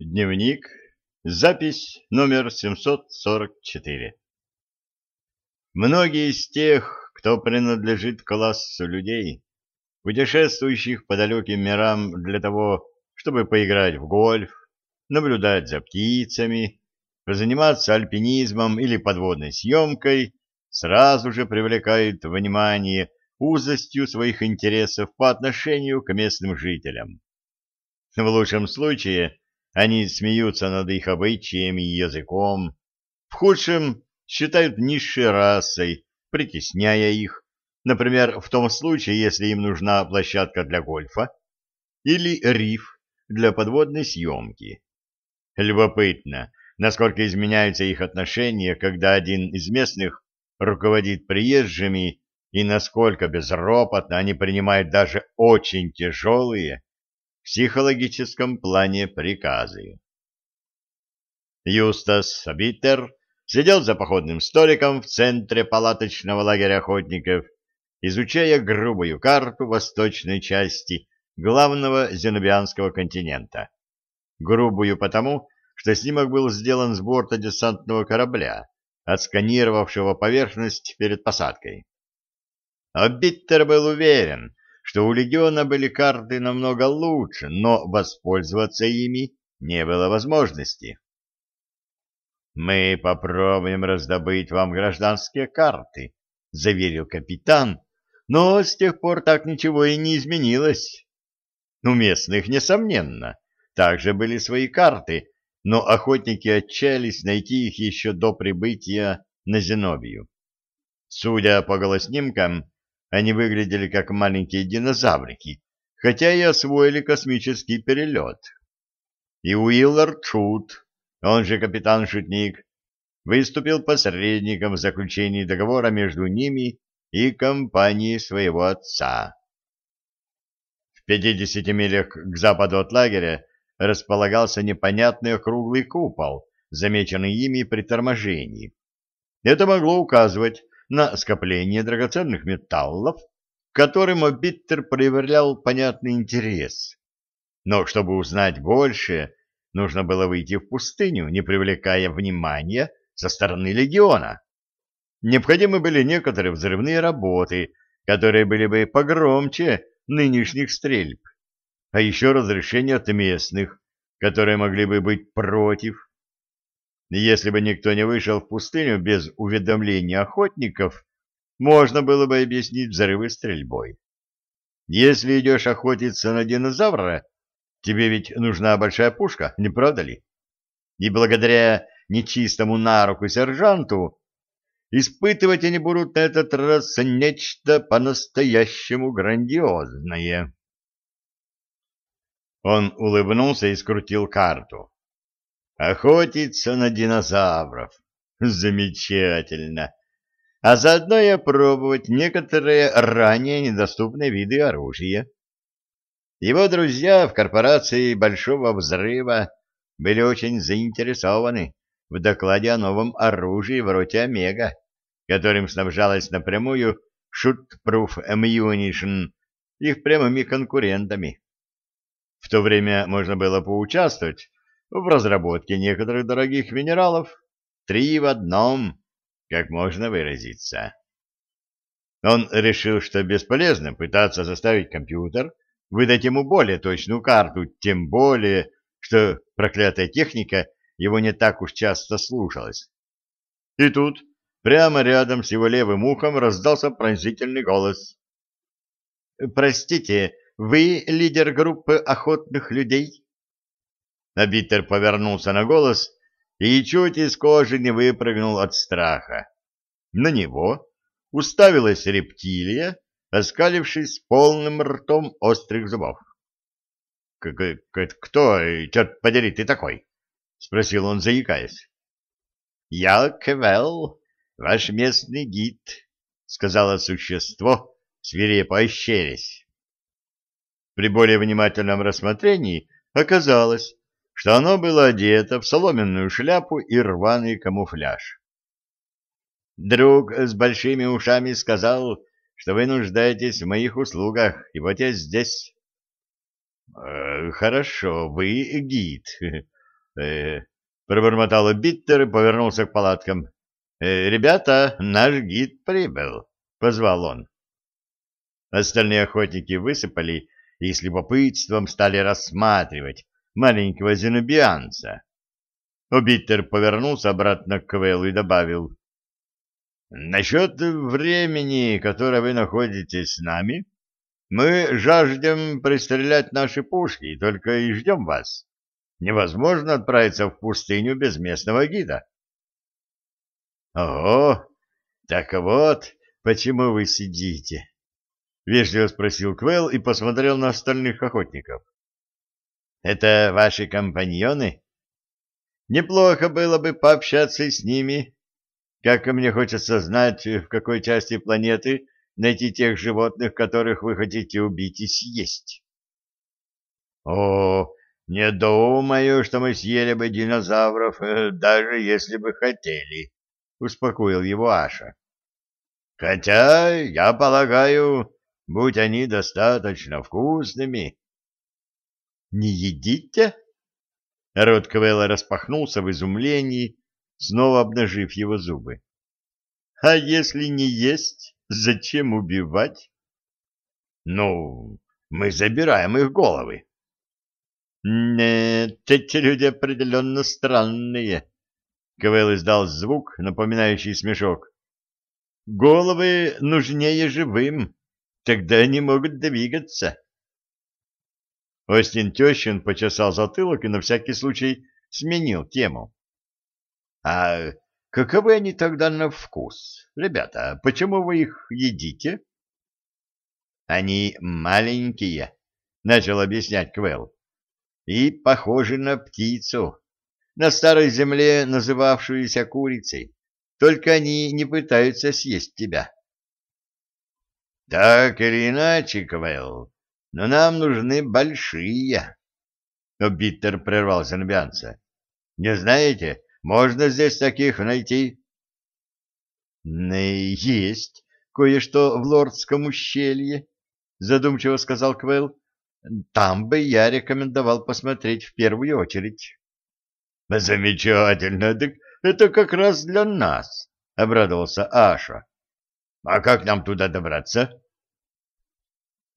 Дневник. Запись номер 744. Многие из тех, кто принадлежит классу людей, путешествующих по далеким мирам для того, чтобы поиграть в гольф, наблюдать за птицами, заниматься альпинизмом или подводной съемкой, сразу же привлекают внимание узостью своих интересов по отношению к местным жителям. В лучшем случае – они смеются над их обычаями и языком. В худшем считают низшей расой, притесняя их, например, в том случае, если им нужна площадка для гольфа или риф для подводной съемки. Любопытно, насколько изменяются их отношения, когда один из местных руководит приезжими, и насколько безропотно они принимают даже очень тяжелые, психологическом плане приказы. Юстас Биттер сидел за походным столиком в центре палаточного лагеря охотников, изучая грубую карту восточной части главного зенобианского континента. Грубую потому, что снимок был сделан с борта десантного корабля, отсканировавшего поверхность перед посадкой. А Биттер был уверен, что у легиона были карты намного лучше, но воспользоваться ими не было возможности. «Мы попробуем раздобыть вам гражданские карты», — заверил капитан, но с тех пор так ничего и не изменилось. У местных, несомненно, также были свои карты, но охотники отчаялись найти их еще до прибытия на Зенобию. Судя по голоснимкам, они выглядели как маленькие динозаврики, хотя и освоили космический перелет. И Уиллард Шут, он же капитан Шутник, выступил посредником в заключении договора между ними и компанией своего отца. В 50 милях к западу от лагеря располагался непонятный округлый купол, замеченный ими при торможении. Это могло указывать на скопление драгоценных металлов, которым Биттер проявлял понятный интерес. Но чтобы узнать больше, нужно было выйти в пустыню, не привлекая внимания со стороны легиона. Необходимы были некоторые взрывные работы, которые были бы погромче нынешних стрельб, а еще разрешение от местных, которые могли бы быть против если бы никто не вышел в пустыню без уведомления охотников, можно было бы объяснить взрывы стрельбой. Если идешь охотиться на динозавра, тебе ведь нужна большая пушка, не правда ли? И благодаря нечистому на руку сержанту испытывать они будут на этот раз нечто по-настоящему грандиозное. Он улыбнулся и скрутил карту. Охотиться на динозавров. Замечательно. А заодно и опробовать некоторые ранее недоступные виды оружия. Его друзья в корпорации Большого Взрыва были очень заинтересованы в докладе о новом оружии в роте Омега, которым снабжалась напрямую Shootproof Ammunition их прямыми конкурентами. В то время можно было поучаствовать в разработке некоторых дорогих минералов три в одном, как можно выразиться. Он решил, что бесполезно пытаться заставить компьютер выдать ему более точную карту, тем более, что проклятая техника его не так уж часто слушалась. И тут, прямо рядом с его левым ухом, раздался пронзительный голос. «Простите, вы лидер группы охотных людей?» Набитер повернулся на голос и чуть из кожи не выпрыгнул от страха. На него уставилась рептилия, оскалившись полным ртом острых зубов. — Кто, черт подери, ты такой? — спросил он, заикаясь. — Я Квелл, ваш местный гид, — сказала существо, свирепо ощерясь. При более внимательном рассмотрении оказалось, что оно было одето в соломенную шляпу и рваный камуфляж. Друг с большими ушами сказал, что вы нуждаетесь в моих услугах, и вот я здесь. Э, хорошо, вы гид. э, пробормотал Биттер и повернулся к палаткам. «Э, «Ребята, наш гид прибыл», — позвал он. Остальные охотники высыпали и с любопытством стали рассматривать маленького зенобианца. Обиттер повернулся обратно к Квеллу и добавил. «Насчет времени, которое вы находитесь с нами, мы жаждем пристрелять наши пушки, только и ждем вас. Невозможно отправиться в пустыню без местного гида». «Ого! Так вот, почему вы сидите?» — вежливо спросил Квелл и посмотрел на остальных охотников. «Это ваши компаньоны?» Неплохо было бы пообщаться с ними. Как мне хочется знать, в какой части планеты найти тех животных, которых вы хотите убить и съесть. О, не думаю, что мы съели бы динозавров, э, даже если бы хотели, успокоил его Аша. Хотя, я полагаю, будь они достаточно вкусными. Не едите? Рот Квелла распахнулся в изумлении, снова обнажив его зубы. — А если не есть, зачем убивать? — Ну, мы забираем их головы. — Нет, эти люди определенно странные. Квелл издал звук, напоминающий смешок. — Головы нужнее живым, тогда они могут двигаться. Остин Тещин почесал затылок и на всякий случай сменил тему. — А каковы они тогда на вкус? Ребята, почему вы их едите? — Они маленькие, — начал объяснять Квелл, — и похожи на птицу, на старой земле называвшуюся курицей, только они не пытаются съесть тебя. — Так или иначе, Квелл, но нам нужны большие. Но Биттер прервал зенобианца. Не знаете, можно здесь таких найти? Есть кое-что в Лордском ущелье, задумчиво сказал Квелл. Там бы я рекомендовал посмотреть в первую очередь. Замечательно, так это как раз для нас, обрадовался Аша. А как нам туда добраться?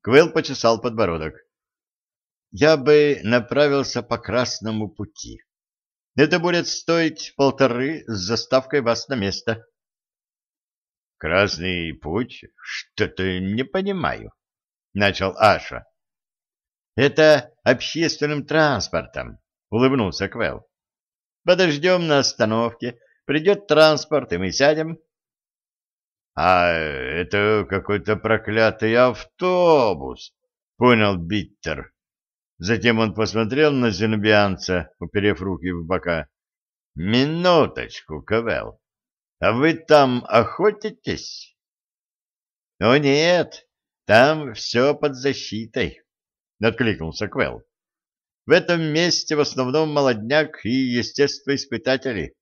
Квел почесал подбородок. Я бы направился по красному пути. Это будет стоить полторы с заставкой вас на место. Красный путь? Что-то не понимаю, начал Аша. Это общественным транспортом, улыбнулся Квел. Подождем на остановке, придет транспорт, и мы сядем. А это какой-то проклятый автобус, понял Биттер. Затем он посмотрел на зенобианца, уперев руки в бока. Минуточку, Кавел. А вы там охотитесь? О нет, там все под защитой, откликнулся Квел. В этом месте в основном молодняк и естествоиспытатели.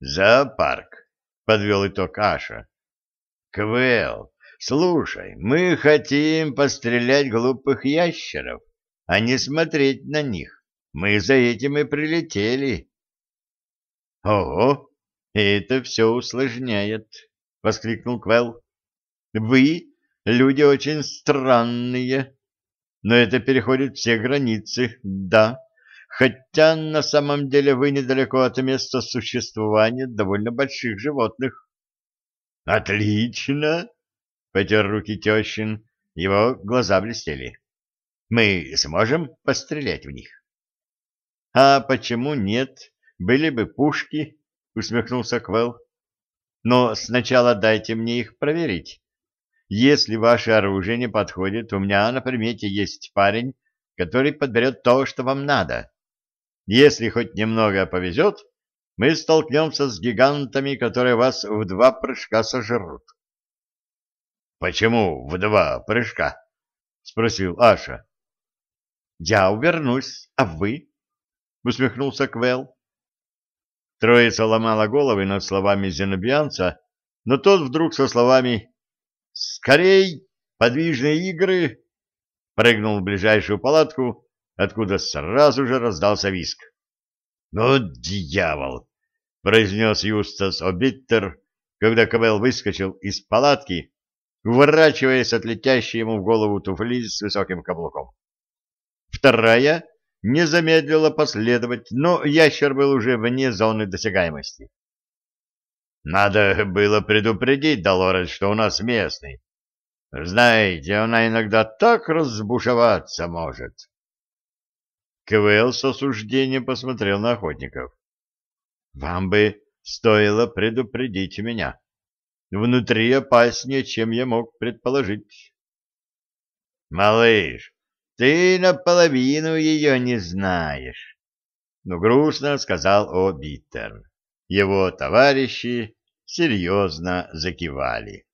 Зоопарк, подвел итог Аша. Квел, слушай, мы хотим пострелять глупых ящеров, а не смотреть на них. Мы за этим и прилетели. Ого, это все усложняет, воскликнул Квел. Вы люди очень странные, но это переходит все границы, да. Хотя на самом деле вы недалеко от места существования довольно больших животных. — Отлично! — потер руки тещин, его глаза блестели. — Мы сможем пострелять в них? — А почему нет? Были бы пушки, — усмехнулся Квелл. — Но сначала дайте мне их проверить. Если ваше оружие не подходит, у меня на примете есть парень, который подберет то, что вам надо. Если хоть немного повезет, мы столкнемся с гигантами, которые вас в два прыжка сожрут. — Почему в два прыжка? — спросил Аша. — Я увернусь, а вы? — усмехнулся Квел. Троица ломала головы над словами зенобианца, но тот вдруг со словами «Скорей! Подвижные игры!» прыгнул в ближайшую палатку откуда сразу же раздался виск. «Ну, дьявол!» — произнес Юстас Обиттер, когда Квел выскочил из палатки, уворачиваясь от летящей ему в голову туфли с высоким каблуком. Вторая не замедлила последовать, но ящер был уже вне зоны досягаемости. Надо было предупредить Долорес, что у нас местный. Знаете, она иногда так разбушеваться может. Квелл с осуждением посмотрел на охотников. Вам бы стоило предупредить меня. Внутри опаснее, чем я мог предположить. Малыш, ты наполовину ее не знаешь, — ну грустно сказал Обиттер. Его товарищи серьезно закивали.